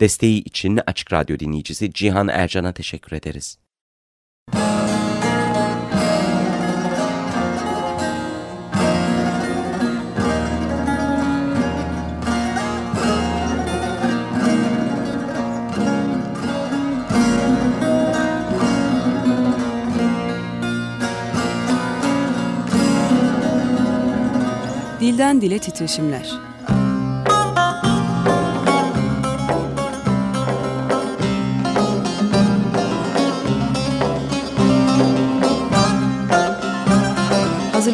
Desteği için Açık Radyo dinleyicisi Cihan Ercan'a teşekkür ederiz. Dilden Dile Titreşimler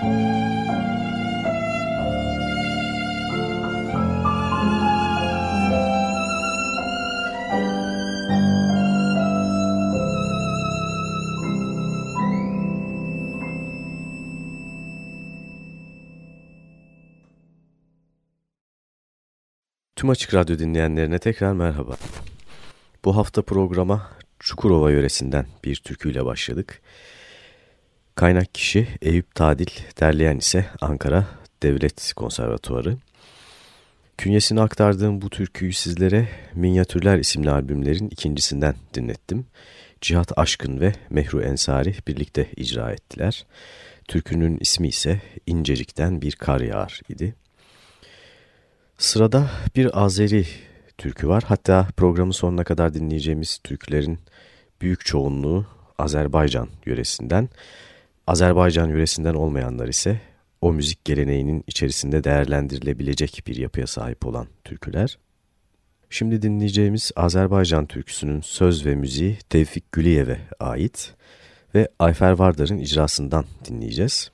Tüm Açık Radyo dinleyenlerine tekrar merhaba. Bu hafta programa Çukurova yöresinden bir türküyle başladık. Kaynak kişi Eyüp Tadil, derleyen ise Ankara Devlet Konservatuarı. Künyesini aktardığım bu türküyü sizlere Minyatürler isimli albümlerin ikincisinden dinlettim. Cihat Aşkın ve Mehru Ensari birlikte icra ettiler. Türkünün ismi ise İncecik'ten Bir Kar Yağar idi. Sırada bir Azeri türkü var. Hatta programın sonuna kadar dinleyeceğimiz türkülerin büyük çoğunluğu Azerbaycan yöresinden. Azerbaycan yöresinden olmayanlar ise o müzik geleneğinin içerisinde değerlendirilebilecek bir yapıya sahip olan türküler. Şimdi dinleyeceğimiz Azerbaycan türküsünün söz ve müziği Tevfik Güliyev'e ait ve Ayfer Vardar'ın icrasından dinleyeceğiz.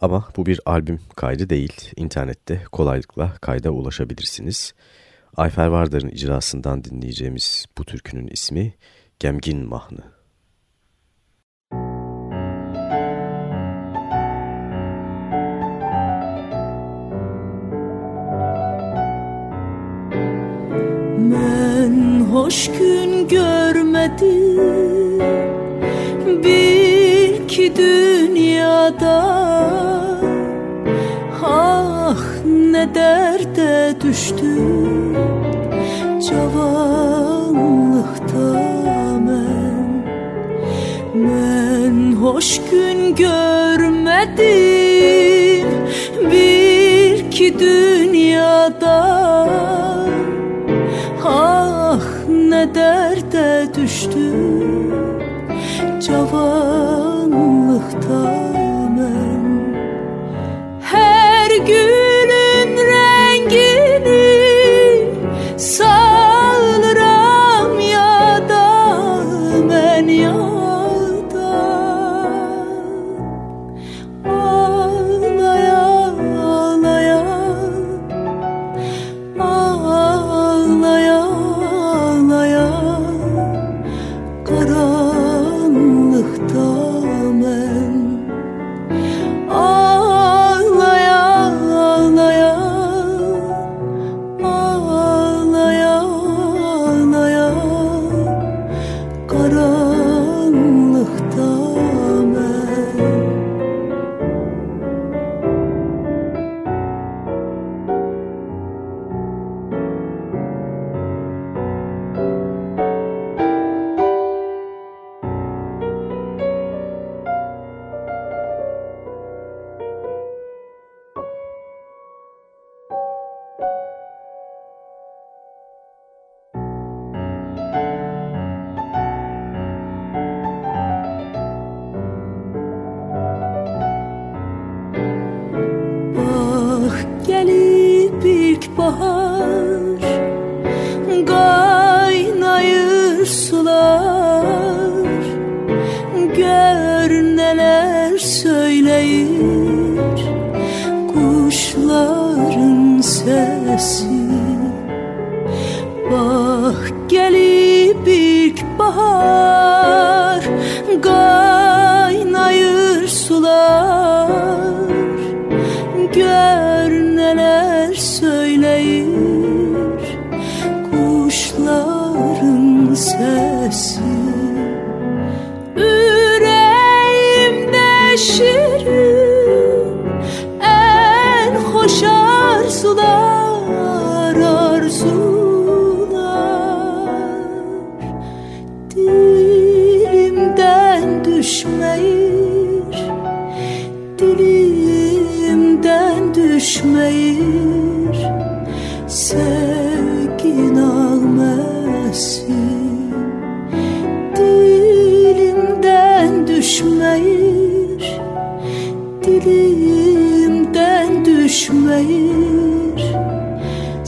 Ama bu bir albüm kaydı değil, internette kolaylıkla kayda ulaşabilirsiniz. Ayfer Vardar'ın icrasından dinleyeceğimiz bu türkünün ismi Gemgin Mahnı. Hoş gün görmedim. Bil ki dünyada Ah ne derde düştüm. Cavanlıkta ben Ben hoş gün görmedim. Bil ki dünyada Ah ne derde düştüm Cavanlıkta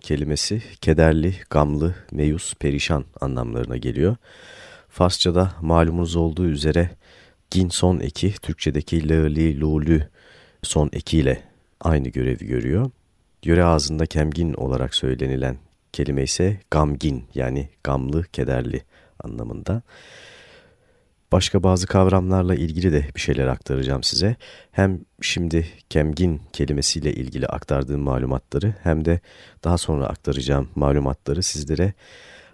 kelimesi kederli, gamlı, meyus, perişan anlamlarına geliyor. Farsçada malumunuz olduğu üzere gin son eki Türkçedeki lı, li, lu, lü son ekiyle aynı görevi görüyor. Yöre ağzında kemgin olarak söylenilen kelime ise gamgin yani gamlı, kederli anlamında. Başka bazı kavramlarla ilgili de bir şeyler aktaracağım size. Hem şimdi kemgin kelimesiyle ilgili aktardığım malumatları hem de daha sonra aktaracağım malumatları sizlere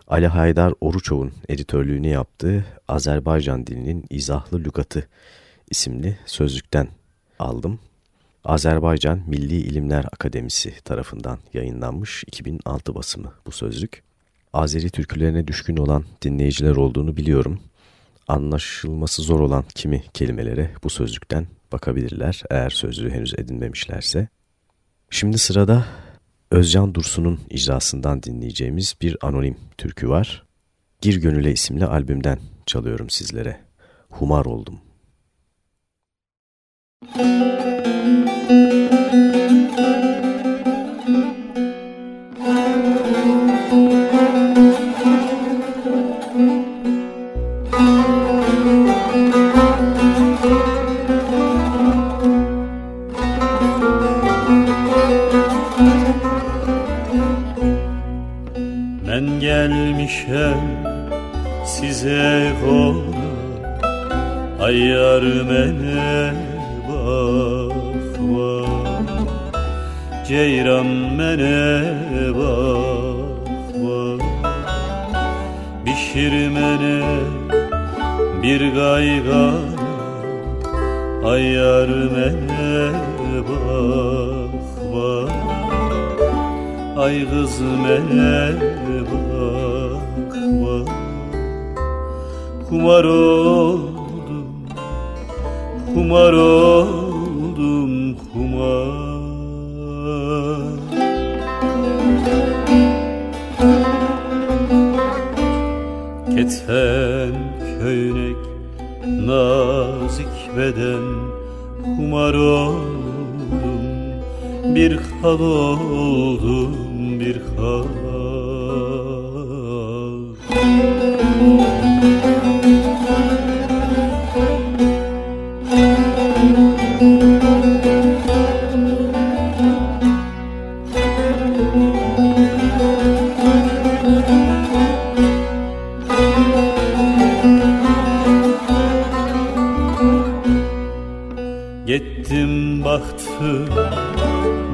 Ali Haydar Oruçov'un editörlüğünü yaptığı Azerbaycan dilinin izahlı lügatı isimli sözlükten aldım. Azerbaycan Milli İlimler Akademisi tarafından yayınlanmış 2006 basımı bu sözlük. Azeri türkülerine düşkün olan dinleyiciler olduğunu biliyorum. Anlaşılması zor olan kimi kelimelere bu sözlükten bakabilirler eğer sözlüğü henüz edinmemişlerse. Şimdi sırada Özcan Dursun'un icrasından dinleyeceğimiz bir anonim türkü var. Gir Gönüle isimli albümden çalıyorum sizlere. Humar oldum.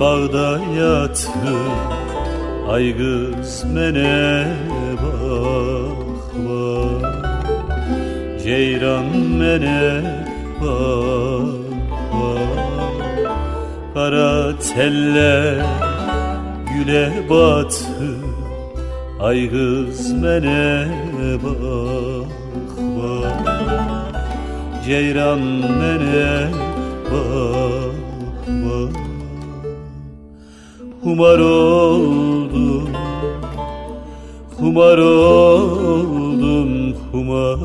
Bağda yattım Ay kız mene bakma. Ceyran mene bakma. Kara teller güle batı Ay kız mene bakma. Ceyran mene bakma. Humar oldum Humar oldum humar.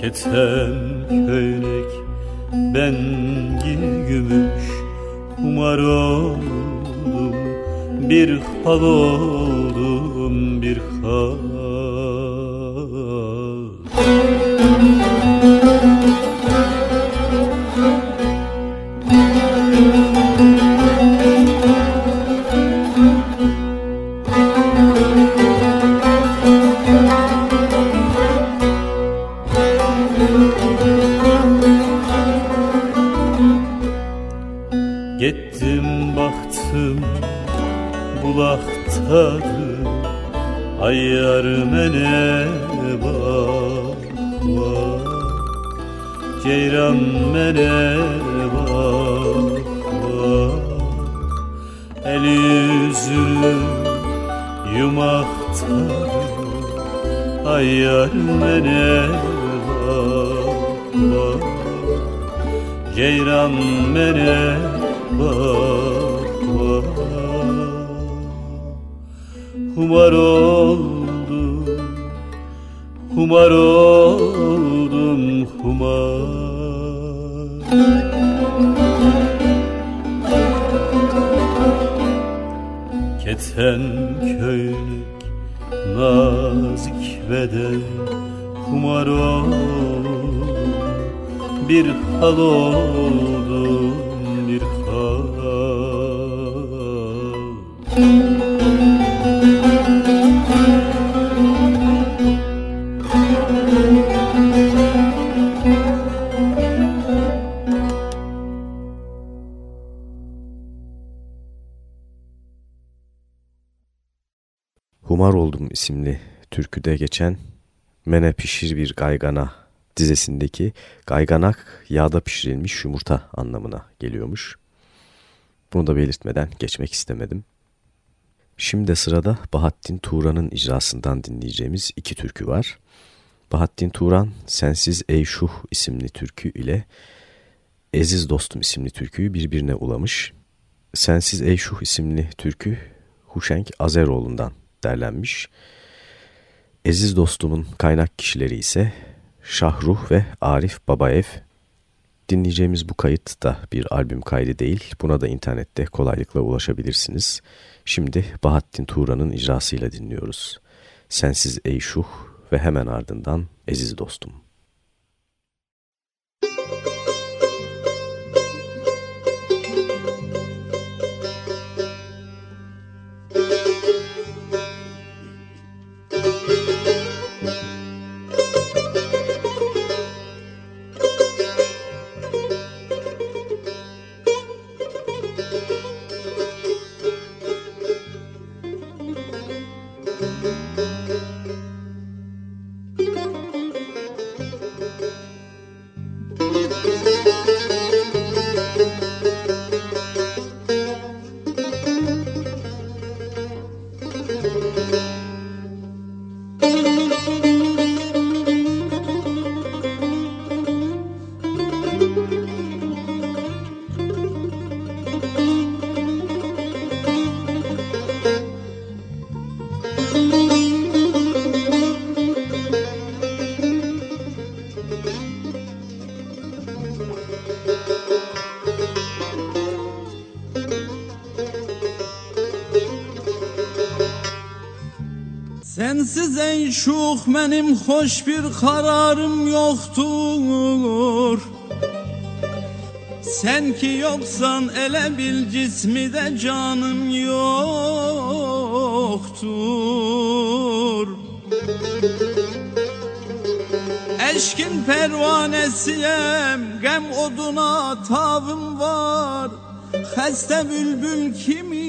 Keten Oldum. Bir hal baxtadı ayar mənə baxma ceyran mənə baxma el üzünü yumaqtadı ayar mənə baxma ceyran mənə baxma Humar oldum humar. Keten köylük nazik beden kumar oldum bir hal oldum isimli türküde geçen Mene pişir bir gaygana dizesindeki gayganak yağda pişirilmiş yumurta anlamına geliyormuş. Bunu da belirtmeden geçmek istemedim. Şimdi sırada Bahattin Turan'ın icrasından dinleyeceğimiz iki türkü var. Bahattin Turan Sensiz Ey Şuh isimli türkü ile Eziz Dostum isimli türküyü birbirine ulamış. Sensiz Ey Şuh isimli türkü Huşenk Azeroğlu'ndan derlenmiş. Eziz Dostum'un kaynak kişileri ise Şahruh ve Arif Babaev. Dinleyeceğimiz bu kayıt da bir albüm kaydı değil. Buna da internette kolaylıkla ulaşabilirsiniz. Şimdi Bahattin Turan'ın icrasıyla dinliyoruz. Sensiz Ey Şuh ve hemen ardından Eziz Dostum. Sensiz ey şuh benim hoş bir kararım yoktur. Sen ki yoksan ele bil cismi de canım yoktur. Eşkin pervanesiyem gem oduna tavım var. Heste bülbül kimi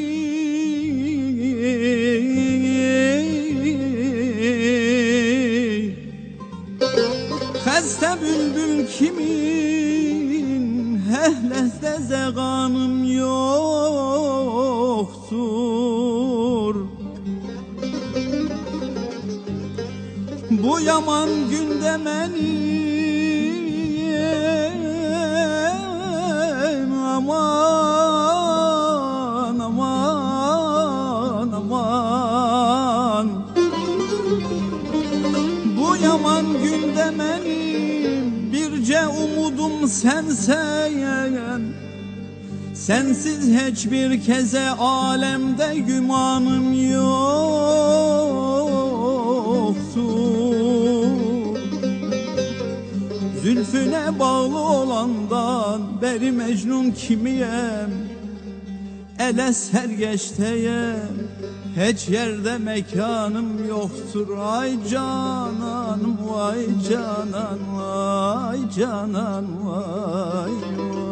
bülbül kimin? Hehleste zeganım yoktur. Bu yaman günde benim sensen Sensiz hiçbir keze alemde gümanım yoktur Zülfüne bağlı olandan beri Mecnun kimiyem? Ele sergeçteyem hiç yerde mekanım yoktur Ay cananım vay canan vay canan vay vay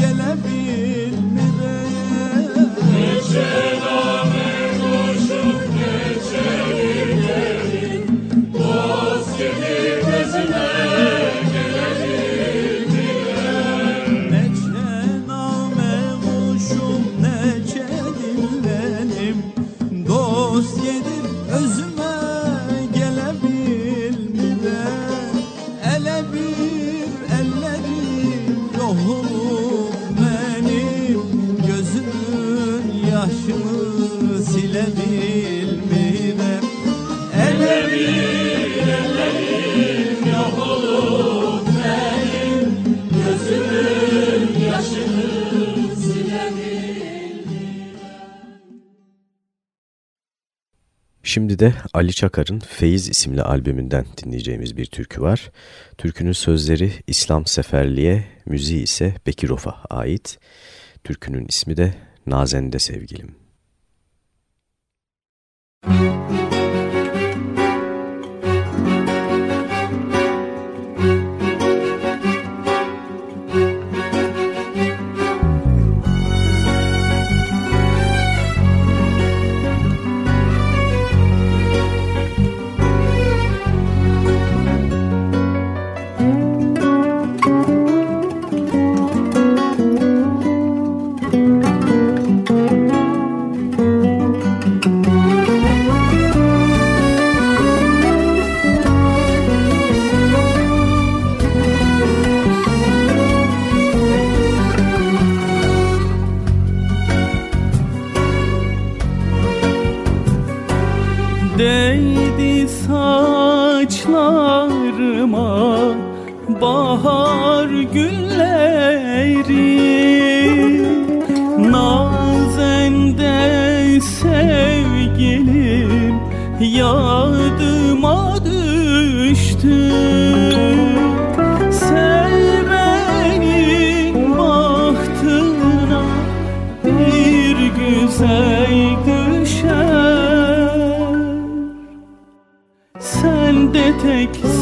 gelebilir. de Ali Çakar'ın Feyiz isimli albümünden dinleyeceğimiz bir türkü var. Türkünün sözleri İslam Seferli'ye, müziği ise Bekirof'a ait. Türkünün ismi de Nazende Sevgilim. Müzik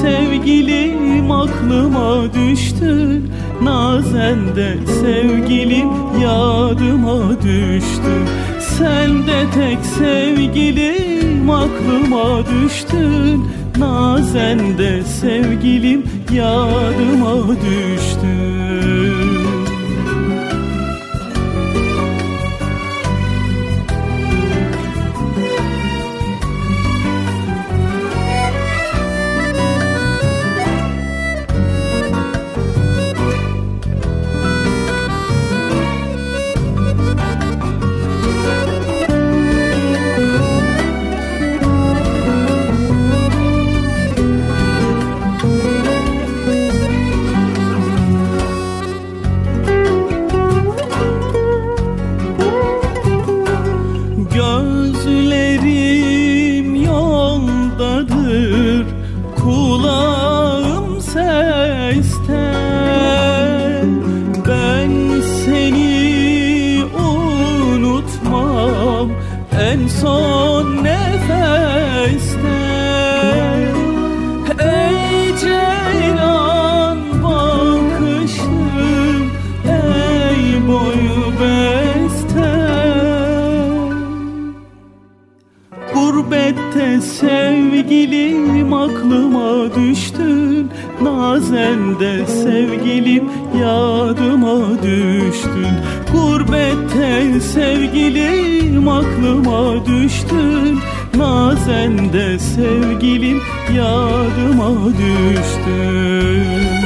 sevgilim aklıma düştün Nazende sevgilim yadıma düştün Sen de tek sevgilim aklıma düştün. Nazende sevgilim yadıma düştün Nazende sevgilim yadıma düştün. Gurbette sevgilim aklıma düştün. Nazende sevgilim yadıma düştün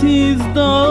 Sensiz dağ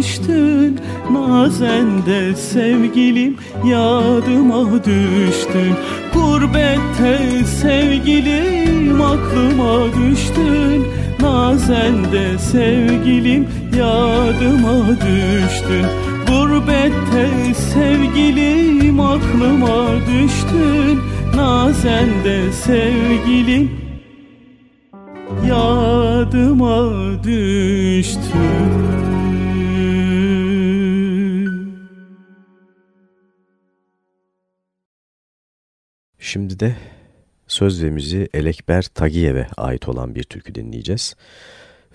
düştün. Nazende sevgilim yadıma düştün. Gurbette sevgilim aklıma düştün. Nazende sevgilim yadıma düştün. Gurbette sevgilim aklıma düştün. Nazende sevgilim yadıma düştün Şimdi de söz ve müziği Elekber Tagiyev'e ait olan bir türkü dinleyeceğiz.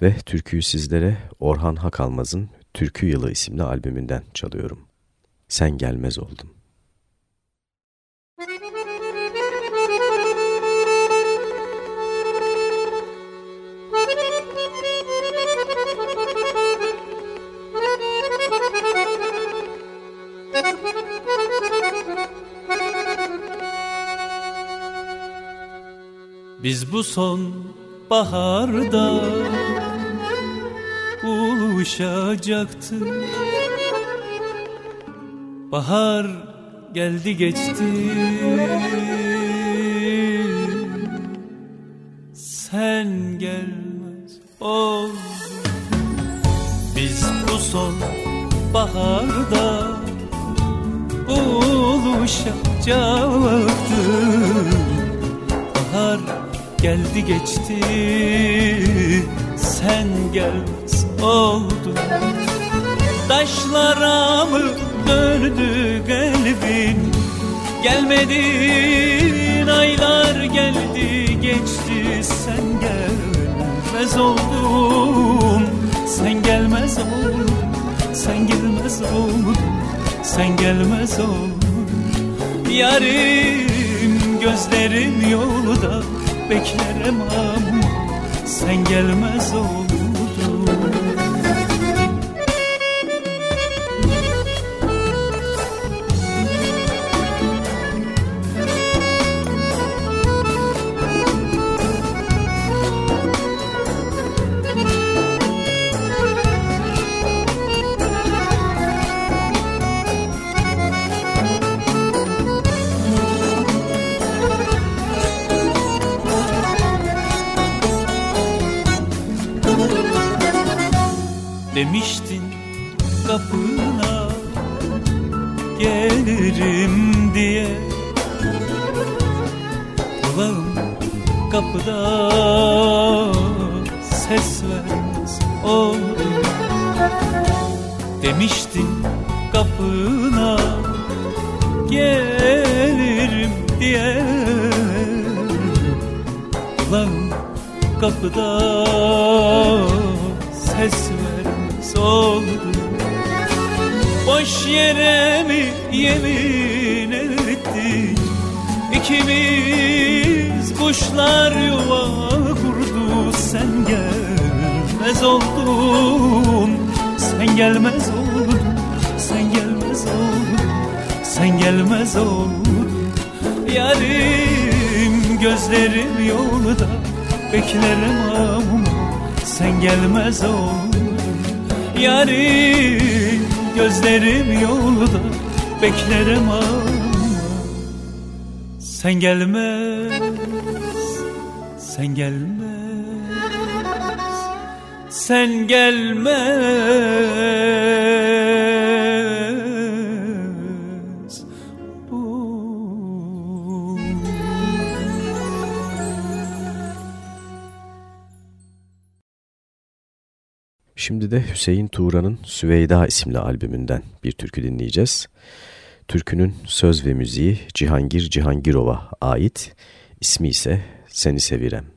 Ve türküyü sizlere Orhan Hakalmaz'ın Türkü Yılı isimli albümünden çalıyorum. Sen gelmez oldun. Biz bu son baharda buluşacaktık Bahar geldi geçti Gelmedin aylar geldi geçti. Sen gelmez oldun Sen gelmez oldun sen gelmez oldun sen gelmez oldun Yarim gözlerim yolda. Beklerim ama sen gelmez oldun Demiştin kapına gelirim diye. Kulağım kapıda ses vermez oldu Demiştin kapına gelirim diye. Kulağım kapıda ses vermez oldu Boş yere mi yemin ettik İkimiz kuşlar yuva kurdu. Sen gelmez oldun. Sen gelmez oldun. Sen gelmez oldun. Sen gelmez oldun. Yarim gözlerim yolda. Beklerim ama sen gelmez oldun Yarim gözlerim yolda Beklerim ama sen gelmez Sen gelmez Sen gelmez Şimdi de Hüseyin Tuğra'nın Süveyda isimli albümünden bir türkü dinleyeceğiz. Türkünün söz ve müziği Cihangir Cihangirova ait, ismi ise Seni Sevirem.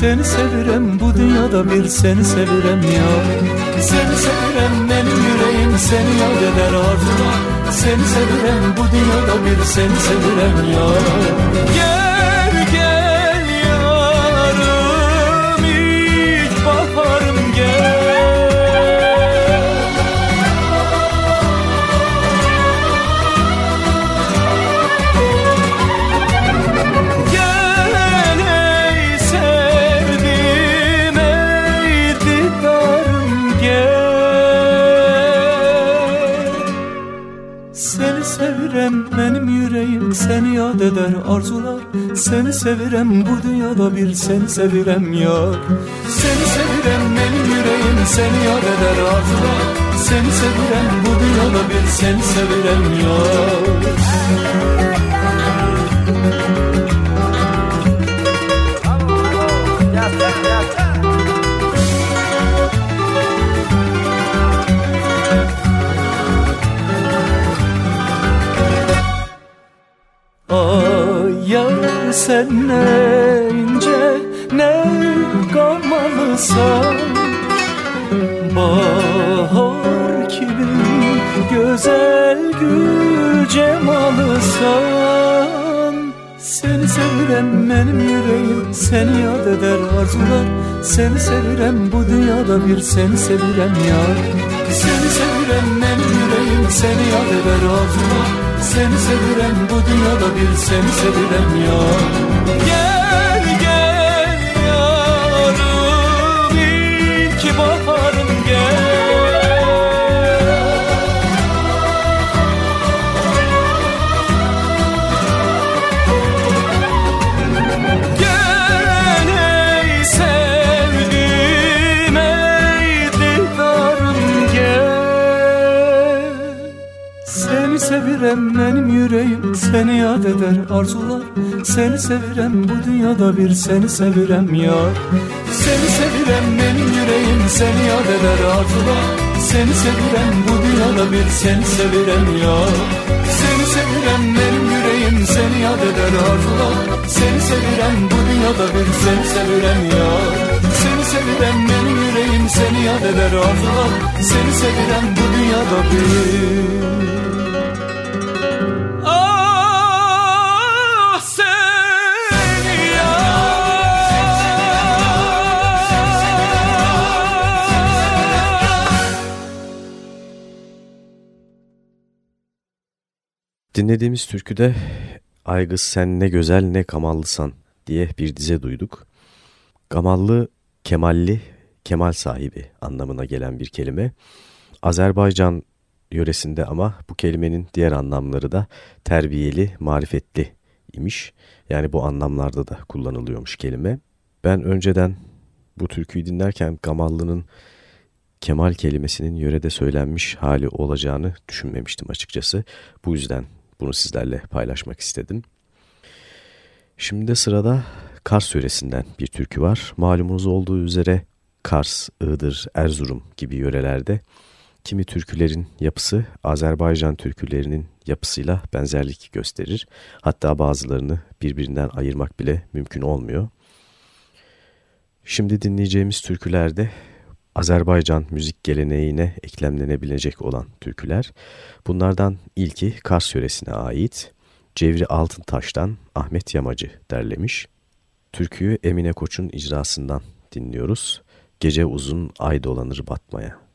Seni sevirem bu dünyada bir seni sevirem ya. Seni sevirem benim yüreğim seni yad eder arzular Seni sevirem bu dünyada bir seni sevirem ya. Gel Seni sevirem bu dünyada bir seni sevirem yar Seni sevirem benim yüreğim seni yad eder arzular Seni sevirem bu dünyada bir seni sevirem yar sen ne ince ne kalmalısan Bahar gibi güzel gül cemalısan Seni sevirem benim yüreğim seni yad eder arzular. Seni sevirem bu dünyada bir seni sevirem yar. Seni sevirem benim yüreğim seni yad eder arzular Seni sevirem bu dünyada bir seni sevirem Gel gel seni yad eder arzular. Seni sevirem bu dünyada bir seni sevirem yar Seni sevirem benim yüreğim seni yad eder arzular. Seni sevirem bu dünyada bir seni sevirem yar Seni sevirem benim yüreğim seni yad eder arzular. Seni sevirem bu dünyada bir seni sevirem yar Seni sevirem benim yüreğim seni yad eder arzular. Seni sevirem bu dünyada bir Dinlediğimiz türküde Aygız sen ne güzel ne kamallısan diye bir dize duyduk. Gamallı, kemalli, kemal sahibi anlamına gelen bir kelime. Azerbaycan yöresinde ama bu kelimenin diğer anlamları da terbiyeli, marifetli imiş. Yani bu anlamlarda da kullanılıyormuş kelime. Ben önceden bu türküyü dinlerken Gamallı'nın kemal kelimesinin yörede söylenmiş hali olacağını düşünmemiştim açıkçası. Bu yüzden bunu sizlerle paylaşmak istedim. Şimdi de sırada Kars yöresinden bir türkü var. Malumunuz olduğu üzere Kars, Iğdır, Erzurum gibi yörelerde kimi türkülerin yapısı Azerbaycan türkülerinin yapısıyla benzerlik gösterir. Hatta bazılarını birbirinden ayırmak bile mümkün olmuyor. Şimdi dinleyeceğimiz türkülerde Azerbaycan müzik geleneğine eklemlenebilecek olan türküler. Bunlardan ilki Kars yöresine ait Cevri Altıntaş'tan Ahmet Yamacı derlemiş. Türküyü Emine Koç'un icrasından dinliyoruz. Gece uzun ay dolanır batmaya.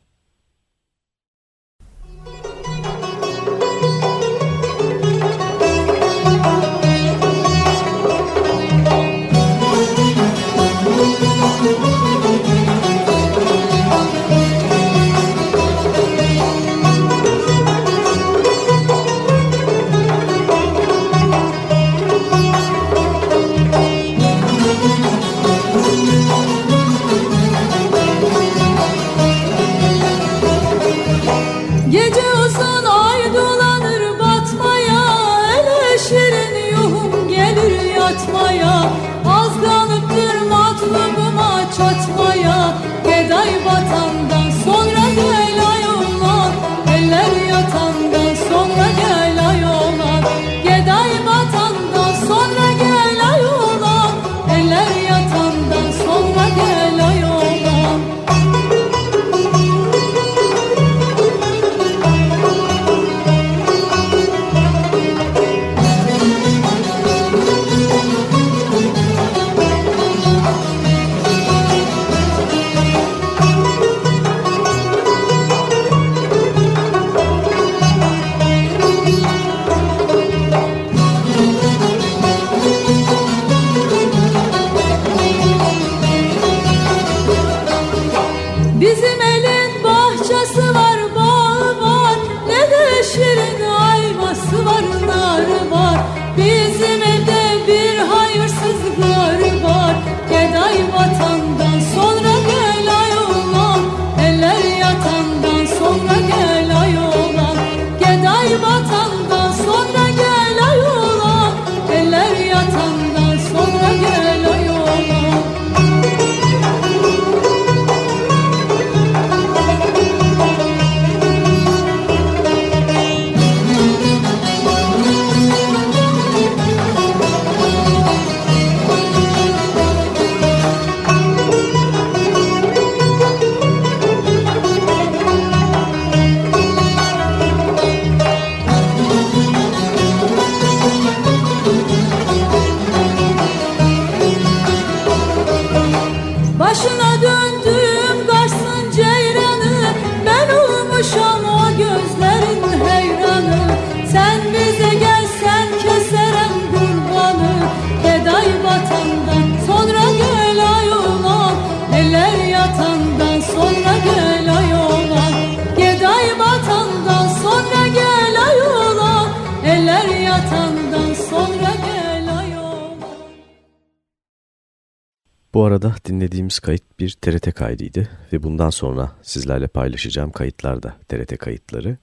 Arada dinlediğimiz kayıt bir TRT kaydıydı ve bundan sonra sizlerle paylaşacağım kayıtlar da TRT kayıtları.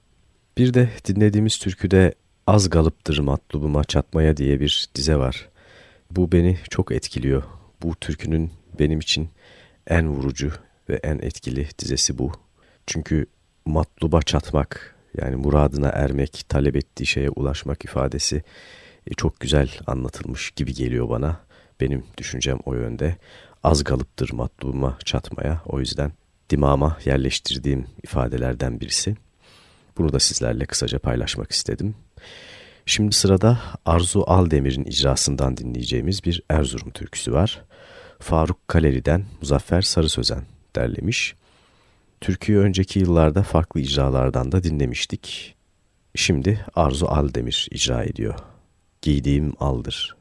Bir de dinlediğimiz türküde Az Galıptır Matlubuma Çatmaya diye bir dize var. Bu beni çok etkiliyor. Bu türkünün benim için en vurucu ve en etkili dizesi bu. Çünkü matluba çatmak yani muradına ermek, talep ettiği şeye ulaşmak ifadesi e, çok güzel anlatılmış gibi geliyor bana. Benim düşüncem o yönde. Az galıptır matlubuma çatmaya. O yüzden dimama yerleştirdiğim ifadelerden birisi. Bunu da sizlerle kısaca paylaşmak istedim. Şimdi sırada Arzu Aldemir'in icrasından dinleyeceğimiz bir Erzurum türküsü var. Faruk Kaleri'den Muzaffer Sarı Sözen derlemiş. Türküyü önceki yıllarda farklı icralardan da dinlemiştik. Şimdi Arzu Aldemir icra ediyor. Giydiğim aldır.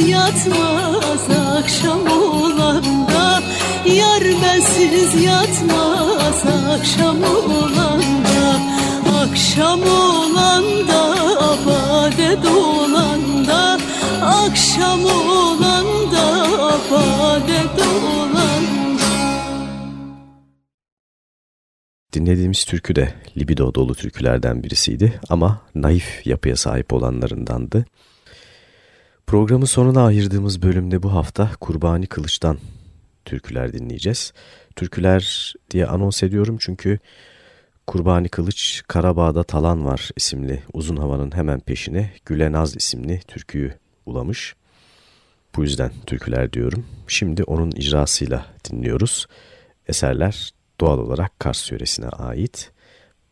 Yatmaz akşam olanda Yar bensiz yatmaz akşam olanda. Akşam olanda abade dolanda. Akşam olanda abade dolanda. Dinlediğimiz türkü de libido dolu türkülerden birisiydi ama naif yapıya sahip olanlarındandı. Programın sonuna ayırdığımız bölümde bu hafta Kurbani Kılıç'tan türküler dinleyeceğiz. Türküler diye anons ediyorum çünkü Kurbani Kılıç Karabağ'da Talan Var isimli uzun havanın hemen peşine Gülenaz isimli türküyü ulamış. Bu yüzden türküler diyorum. Şimdi onun icrasıyla dinliyoruz. Eserler doğal olarak Kars yöresine ait.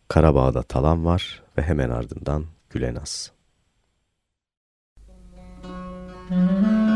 Karabağ'da Talan Var ve hemen ardından Gülenaz. Mm-hmm.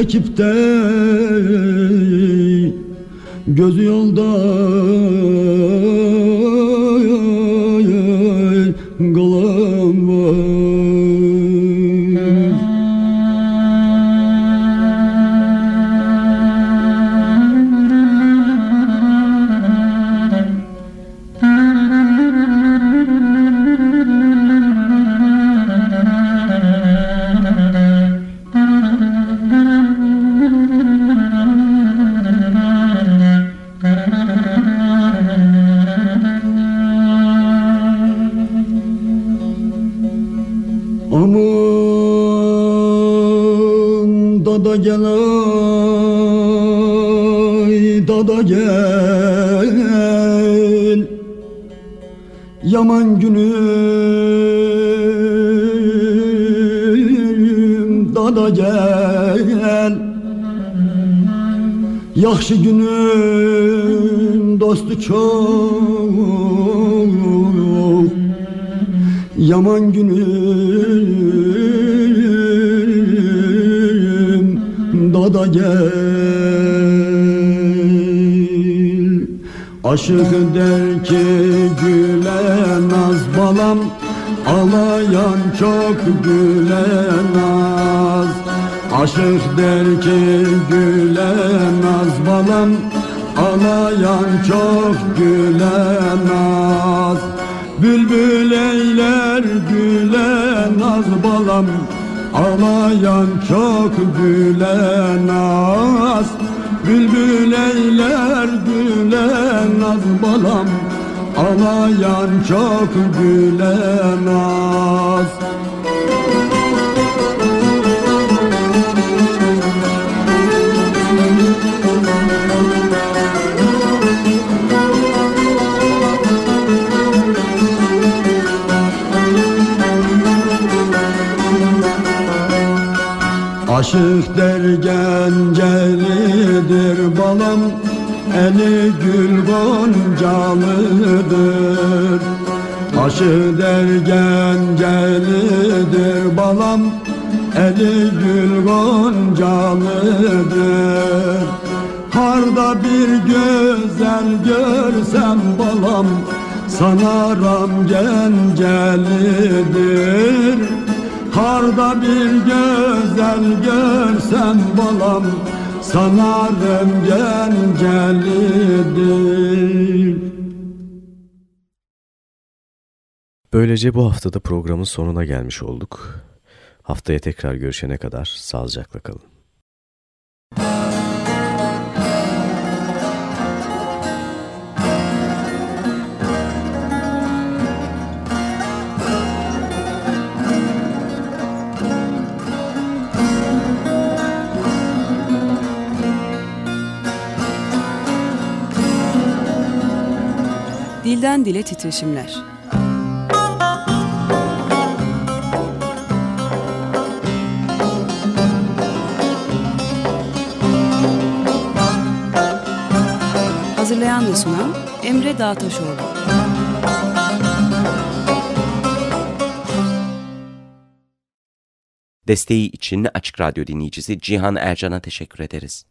Çekip de dada gel ay dada gel. Yaman günüm dada gel. Yaxşı günün dostu çok. Yaman günüm dada gel. Aşık der ki güle naz balam Ağlayan çok güle naz Aşık der ki güle naz balam Ağlayan çok güle naz Bülbül eyler güle naz balam Ağlayan çok güle naz Bülbül eyler güle naz balam. Ağlayan çok güle naz Aşık der gencelidir balam Eli gül goncalıdır. Aşık der gencelidir balam Eli gül goncalıdır. Harda bir güzel görsem balam Sanarım gencelidir Harda bir güzel görsem balam Sanarım gencelidir Böylece bu haftada programın sonuna gelmiş olduk. Haftaya tekrar görüşene kadar sağlıcakla kalın. Dilden dile titreşimler. Hazırlayan ve sunan Emre Dağtaşoğlu. Desteği için Açık Radyo dinleyicisi Cihan Ercan'a teşekkür ederiz.